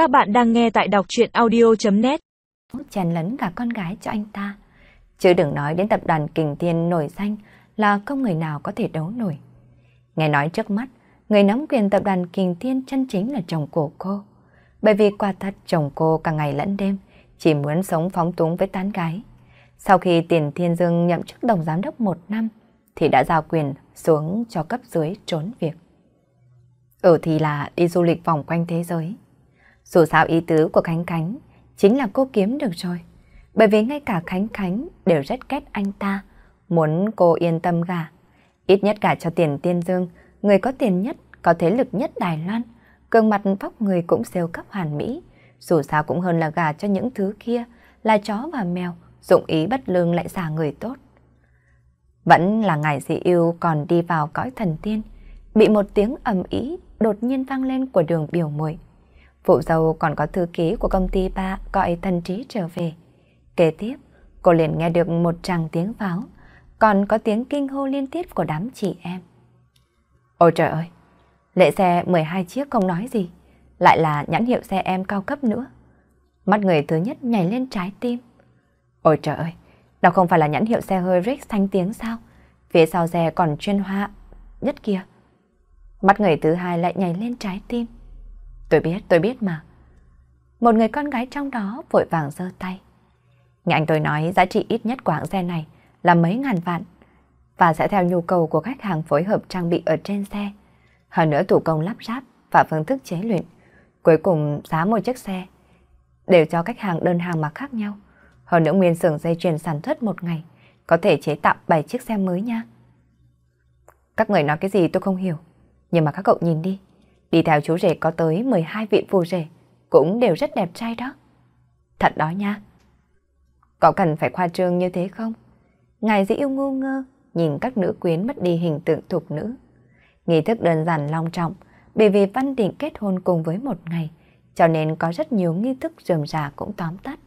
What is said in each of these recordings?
Các bạn đang nghe tại đọc chuyện audio.net Chèn lấn cả con gái cho anh ta. Chứ đừng nói đến tập đoàn Kình Thiên nổi danh là không người nào có thể đấu nổi. Nghe nói trước mắt, người nắm quyền tập đoàn Kình Thiên chân chính là chồng của cô. Bởi vì quả thật chồng cô cả ngày lẫn đêm chỉ muốn sống phóng túng với tán gái. Sau khi Tiền Thiên Dương nhậm chức đồng giám đốc một năm thì đã giao quyền xuống cho cấp dưới trốn việc. ở thì là đi du lịch vòng quanh thế giới. Dù sao ý tứ của Khánh Khánh chính là cô kiếm được rồi. Bởi vì ngay cả Khánh Khánh đều rất ghét anh ta, muốn cô yên tâm gả. Ít nhất cả cho tiền tiên dương, người có tiền nhất, có thế lực nhất Đài Loan. cường mặt vóc người cũng siêu cấp hoàn mỹ. Dù sao cũng hơn là gà cho những thứ kia, là chó và mèo, dụng ý bất lương lại xả người tốt. Vẫn là ngài dị yêu còn đi vào cõi thần tiên, bị một tiếng ầm ý đột nhiên vang lên của đường biểu muội. Phụ dâu còn có thư ký của công ty ba gọi thần trí trở về. Kế tiếp, cô liền nghe được một tràng tiếng pháo, còn có tiếng kinh hô liên tiếp của đám chị em. Ôi trời ơi, lệ xe 12 chiếc không nói gì, lại là nhãn hiệu xe em cao cấp nữa. Mắt người thứ nhất nhảy lên trái tim. Ôi trời ơi, đó không phải là nhãn hiệu xe hơi Rex thanh tiếng sao? Phía sau xe còn chuyên hoa nhất kia. Mắt người thứ hai lại nhảy lên trái tim. Tôi biết, tôi biết mà. Một người con gái trong đó vội vàng giơ tay. Nghe anh tôi nói giá trị ít nhất của hãng xe này là mấy ngàn vạn và sẽ theo nhu cầu của khách hàng phối hợp trang bị ở trên xe. Hơn nữa thủ công lắp ráp và phương thức chế luyện. Cuối cùng giá một chiếc xe đều cho khách hàng đơn hàng mà khác nhau. Hơn nữa nguyên xưởng dây chuyền sản xuất một ngày có thể chế tạo 7 chiếc xe mới nha. Các người nói cái gì tôi không hiểu. Nhưng mà các cậu nhìn đi. Đi theo chú rể có tới 12 vị phù rể, cũng đều rất đẹp trai đó. Thật đó nha. Có cần phải khoa trương như thế không? Ngài dĩ yêu ngu ngơ, nhìn các nữ quyến mất đi hình tượng thục nữ. Nghi thức đơn giản long trọng, bởi vì Văn Định kết hôn cùng với một ngày, cho nên có rất nhiều nghi thức rườm rà cũng tóm tắt.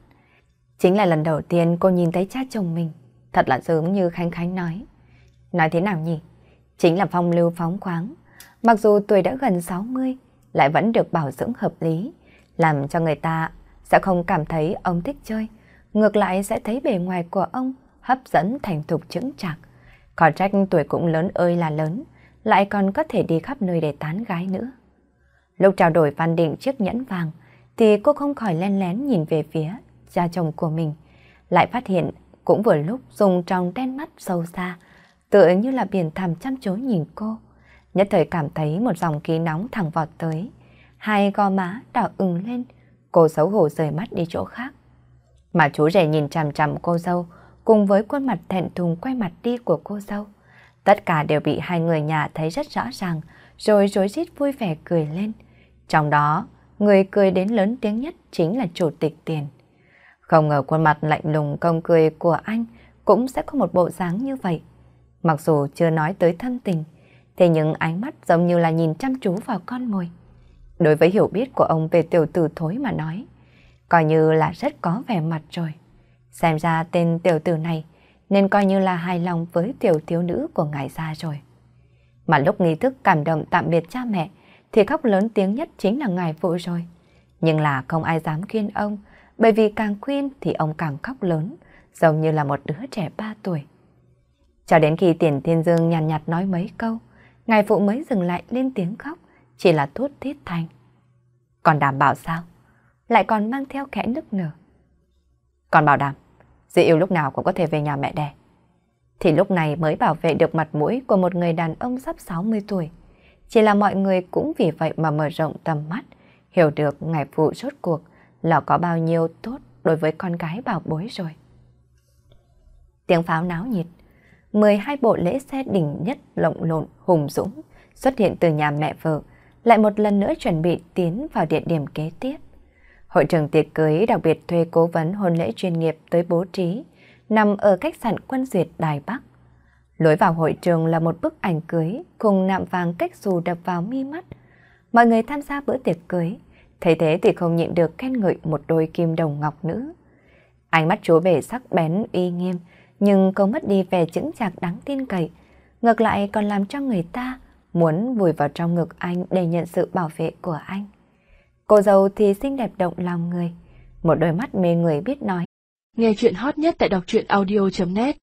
Chính là lần đầu tiên cô nhìn thấy cha chồng mình, thật là giống như Khánh Khánh nói. Nói thế nào nhỉ? Chính là phong lưu phóng khoáng, Mặc dù tuổi đã gần 60, lại vẫn được bảo dưỡng hợp lý, làm cho người ta sẽ không cảm thấy ông thích chơi, ngược lại sẽ thấy bề ngoài của ông hấp dẫn thành thục chững chạc. Có trách tuổi cũng lớn ơi là lớn, lại còn có thể đi khắp nơi để tán gái nữa. Lúc trao đổi phan Định chiếc nhẫn vàng, thì cô không khỏi len lén nhìn về phía cha chồng của mình, lại phát hiện cũng vừa lúc dùng trong đen mắt sâu xa, tựa như là biển thầm chăm chối nhìn cô nhất thời cảm thấy một dòng khí nóng thẳng vọt tới. Hai gò má đỏ ửng lên, cô xấu hổ rời mắt đi chỗ khác. Mà chú rể nhìn chằm chằm cô dâu, cùng với khuôn mặt thẹn thùng quay mặt đi của cô dâu. Tất cả đều bị hai người nhà thấy rất rõ ràng, rồi rối rít vui vẻ cười lên. Trong đó, người cười đến lớn tiếng nhất chính là chủ tịch tiền. Không ngờ khuôn mặt lạnh lùng công cười của anh cũng sẽ có một bộ dáng như vậy. Mặc dù chưa nói tới thân tình, thế nhưng ánh mắt giống như là nhìn chăm chú vào con mồi. Đối với hiểu biết của ông về tiểu tử thối mà nói, coi như là rất có vẻ mặt rồi. Xem ra tên tiểu tử này nên coi như là hài lòng với tiểu thiếu nữ của ngài gia rồi. Mà lúc nghi thức cảm động tạm biệt cha mẹ thì khóc lớn tiếng nhất chính là ngài phụ rồi. Nhưng là không ai dám khuyên ông, bởi vì càng khuyên thì ông càng khóc lớn, giống như là một đứa trẻ 3 tuổi. Cho đến khi tiền thiên dương nhàn nhạt, nhạt nói mấy câu, ngài phụ mới dừng lại lên tiếng khóc, chỉ là thốt thiết thành. Còn đảm bảo sao? Lại còn mang theo khẽ nức nở. Còn bảo đảm, dì yêu lúc nào cũng có thể về nhà mẹ đẻ. Thì lúc này mới bảo vệ được mặt mũi của một người đàn ông sắp 60 tuổi. Chỉ là mọi người cũng vì vậy mà mở rộng tầm mắt, hiểu được ngài phụ rốt cuộc là có bao nhiêu tốt đối với con gái bảo bối rồi. Tiếng pháo náo nhiệt, 12 bộ lễ xe đỉnh nhất lộng lộn hùng dũng xuất hiện từ nhà mẹ vợ, lại một lần nữa chuẩn bị tiến vào địa điểm kế tiếp. Hội trường tiệc cưới đặc biệt thuê cố vấn hôn lễ chuyên nghiệp tới bố trí, nằm ở khách sạn Quân Duyệt Đài Bắc. Lối vào hội trường là một bức ảnh cưới cùng nạm vàng cách dù đập vào mi mắt. Mọi người tham gia bữa tiệc cưới, thấy thế thì không nhịn được khen ngợi một đôi kim đồng ngọc nữ. Ánh mắt chúa bể sắc bén uy nghiêm, nhưng không mất đi vẻ chững chạc đáng tin cậy, ngược lại còn làm cho người ta muốn vùi vào trong ngực anh để nhận sự bảo vệ của anh. Cô dâu thì xinh đẹp động lòng người, một đôi mắt mê người biết nói. Nghe chuyện hot nhất tại đọc truyện audio.net